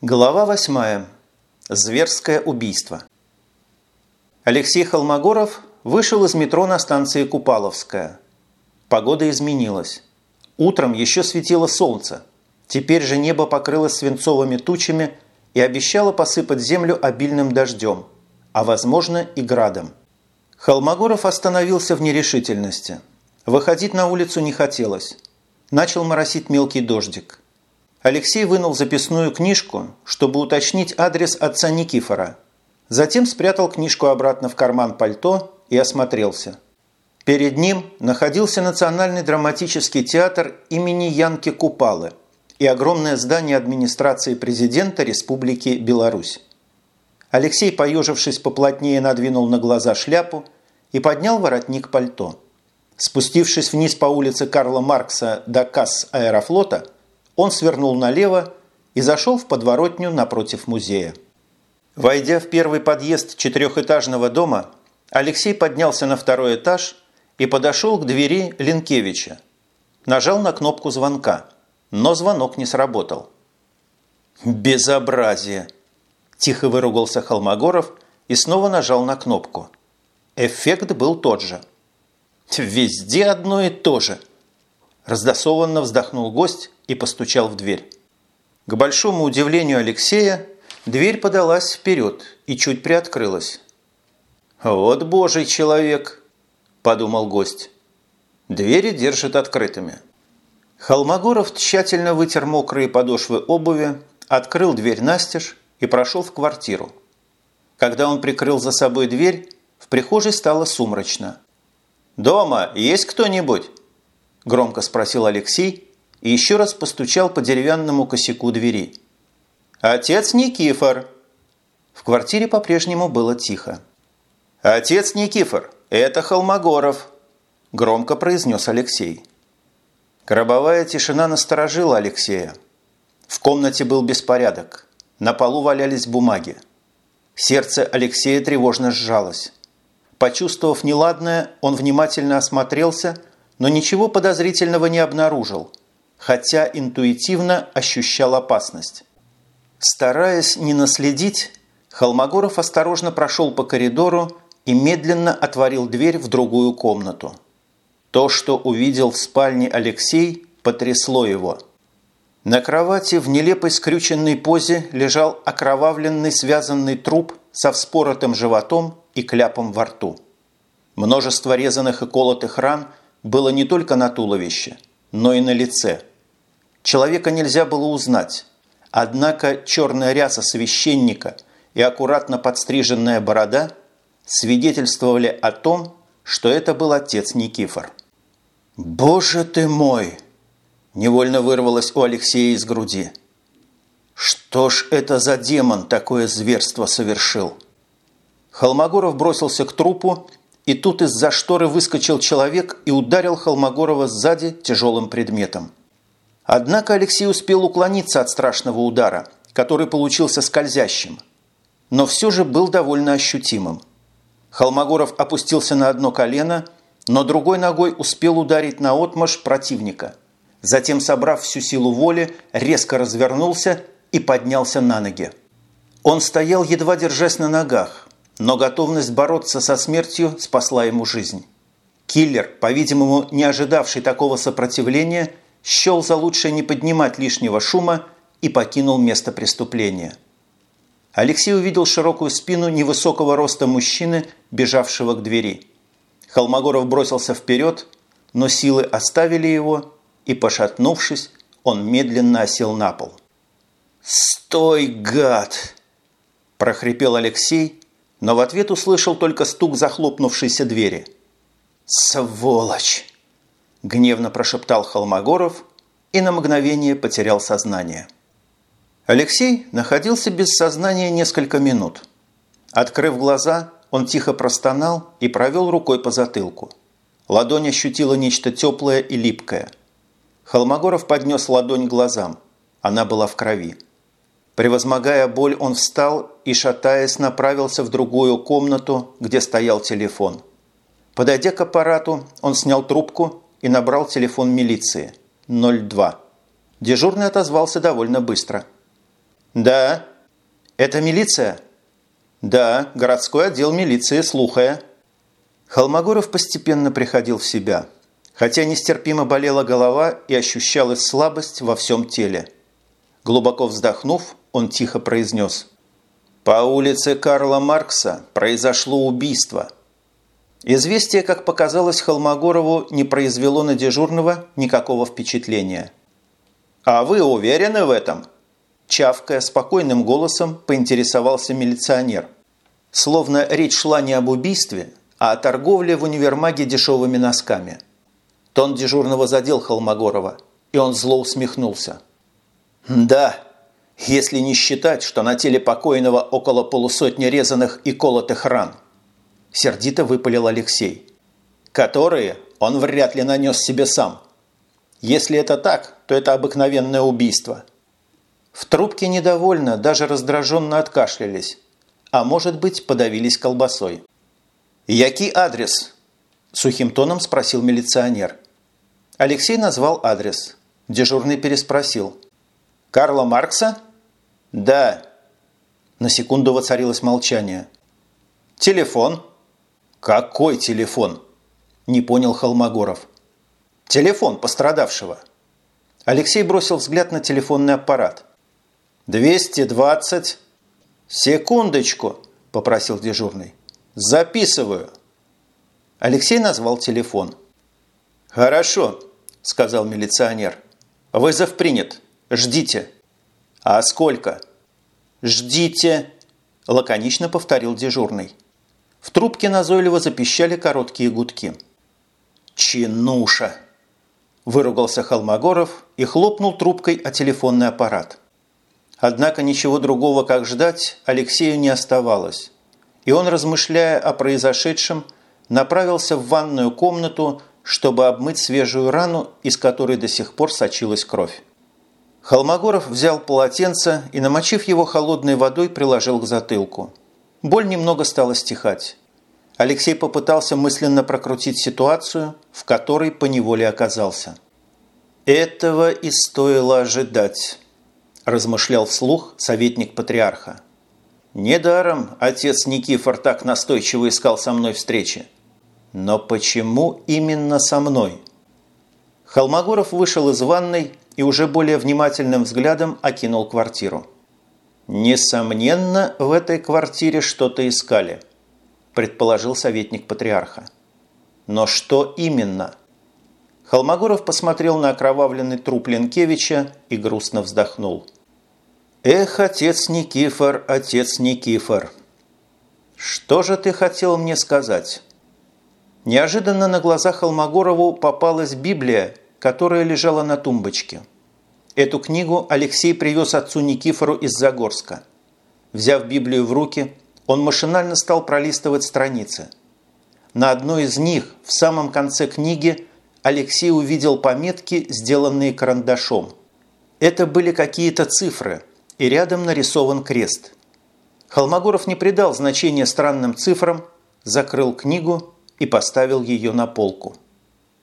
Глава 8. Зверское убийство. Алексей Холмогоров вышел из метро на станции Купаловская. Погода изменилась. Утром еще светило солнце. Теперь же небо покрылось свинцовыми тучами и обещало посыпать землю обильным дождем, а возможно и градом. Холмогоров остановился в нерешительности. Выходить на улицу не хотелось. Начал моросить мелкий дождик. Алексей вынул записную книжку, чтобы уточнить адрес отца Никифора. Затем спрятал книжку обратно в карман пальто и осмотрелся. Перед ним находился Национальный драматический театр имени Янки Купалы и огромное здание администрации президента Республики Беларусь. Алексей, поежившись поплотнее, надвинул на глаза шляпу и поднял воротник пальто. Спустившись вниз по улице Карла Маркса до касс аэрофлота, он свернул налево и зашел в подворотню напротив музея. Войдя в первый подъезд четырехэтажного дома, Алексей поднялся на второй этаж и подошел к двери Ленкевича. Нажал на кнопку звонка, но звонок не сработал. «Безобразие!» – тихо выругался Холмогоров и снова нажал на кнопку. Эффект был тот же. «Везде одно и то же!» Раздосованно вздохнул гость и постучал в дверь. К большому удивлению Алексея, дверь подалась вперед и чуть приоткрылась. «Вот божий человек!» – подумал гость. Двери держат открытыми. Холмогоров тщательно вытер мокрые подошвы обуви, открыл дверь настежь и прошел в квартиру. Когда он прикрыл за собой дверь, в прихожей стало сумрачно. «Дома есть кто-нибудь?» – громко спросил Алексей и еще раз постучал по деревянному косяку двери. «Отец Никифор!» В квартире по-прежнему было тихо. «Отец Никифор, это Холмогоров!» – громко произнес Алексей. Гробовая тишина насторожила Алексея. В комнате был беспорядок. На полу валялись бумаги. Сердце Алексея тревожно сжалось. Почувствовав неладное, он внимательно осмотрелся, но ничего подозрительного не обнаружил – хотя интуитивно ощущал опасность. Стараясь не наследить, Холмогоров осторожно прошел по коридору и медленно отворил дверь в другую комнату. То, что увидел в спальне Алексей, потрясло его. На кровати в нелепой скрюченной позе лежал окровавленный связанный труп со вспоротым животом и кляпом во рту. Множество резаных и колотых ран было не только на туловище, но и на лице – Человека нельзя было узнать. Однако черная ряса священника и аккуратно подстриженная борода свидетельствовали о том, что это был отец Никифор. «Боже ты мой!» – невольно вырвалось у Алексея из груди. «Что ж это за демон такое зверство совершил?» Холмогоров бросился к трупу, и тут из-за шторы выскочил человек и ударил Холмогорова сзади тяжелым предметом. Однако Алексей успел уклониться от страшного удара, который получился скользящим, но все же был довольно ощутимым. Холмогоров опустился на одно колено, но другой ногой успел ударить на отмаш противника. Затем, собрав всю силу воли, резко развернулся и поднялся на ноги. Он стоял, едва держась на ногах, но готовность бороться со смертью спасла ему жизнь. Киллер, по-видимому, не ожидавший такого сопротивления, счел за лучшее не поднимать лишнего шума и покинул место преступления. Алексей увидел широкую спину невысокого роста мужчины, бежавшего к двери. Холмогоров бросился вперед, но силы оставили его, и, пошатнувшись, он медленно осел на пол. «Стой, гад!» – прохрипел Алексей, но в ответ услышал только стук захлопнувшейся двери. «Сволочь!» – гневно прошептал Холмогоров и на мгновение потерял сознание. Алексей находился без сознания несколько минут. Открыв глаза, он тихо простонал и провел рукой по затылку. Ладонь ощутила нечто теплое и липкое. Холмогоров поднес ладонь к глазам. Она была в крови. Превозмогая боль, он встал и, шатаясь, направился в другую комнату, где стоял телефон. Подойдя к аппарату, он снял трубку и набрал телефон милиции 02. Дежурный отозвался довольно быстро. «Да». «Это милиция?» «Да, городской отдел милиции, слухая». Холмогоров постепенно приходил в себя, хотя нестерпимо болела голова и ощущалась слабость во всем теле. Глубоко вздохнув, он тихо произнес. «По улице Карла Маркса произошло убийство». Известие, как показалось Холмогорову, не произвело на дежурного никакого впечатления. «А вы уверены в этом?» Чавкая спокойным голосом поинтересовался милиционер. Словно речь шла не об убийстве, а о торговле в универмаге дешевыми носками. Тон дежурного задел Холмогорова, и он зло усмехнулся. «Да, если не считать, что на теле покойного около полусотни резаных и колотых ран», сердито выпалил Алексей. «Которые он вряд ли нанес себе сам. Если это так, то это обыкновенное убийство». В трубке недовольно, даже раздраженно откашлялись, а может быть подавились колбасой. «Який адрес?» – сухим тоном спросил милиционер. Алексей назвал адрес. Дежурный переспросил. «Карла Маркса?» «Да». На секунду воцарилось молчание. «Телефон?» «Какой телефон?» – не понял Холмогоров. «Телефон пострадавшего». Алексей бросил взгляд на телефонный аппарат. «Двести двадцать...» «Секундочку!» – попросил дежурный. «Записываю». Алексей назвал телефон. «Хорошо», – сказал милиционер. «Вызов принят. Ждите». «А сколько?» «Ждите», – лаконично повторил дежурный. В трубке назойливо запищали короткие гудки. «Чинуша!» – выругался Холмогоров и хлопнул трубкой о телефонный аппарат. Однако ничего другого, как ждать, Алексею не оставалось. И он, размышляя о произошедшем, направился в ванную комнату, чтобы обмыть свежую рану, из которой до сих пор сочилась кровь. Холмогоров взял полотенце и, намочив его холодной водой, приложил к затылку. Боль немного стала стихать. Алексей попытался мысленно прокрутить ситуацию, в которой поневоле оказался. Этого и стоило ожидать размышлял вслух советник патриарха. Недаром отец Никифор так настойчиво искал со мной встречи. Но почему именно со мной? Холмогоров вышел из ванной и уже более внимательным взглядом окинул квартиру. Несомненно, в этой квартире что-то искали, предположил советник патриарха. Но что именно? Холмогоров посмотрел на окровавленный труп Ленкевича и грустно вздохнул. «Эх, отец Никифор, отец Никифор, что же ты хотел мне сказать?» Неожиданно на глаза Холмогорову попалась Библия, которая лежала на тумбочке. Эту книгу Алексей привез отцу Никифору из Загорска. Взяв Библию в руки, он машинально стал пролистывать страницы. На одной из них, в самом конце книги, Алексей увидел пометки, сделанные карандашом. Это были какие-то цифры – и рядом нарисован крест. Холмогоров не придал значения странным цифрам, закрыл книгу и поставил ее на полку.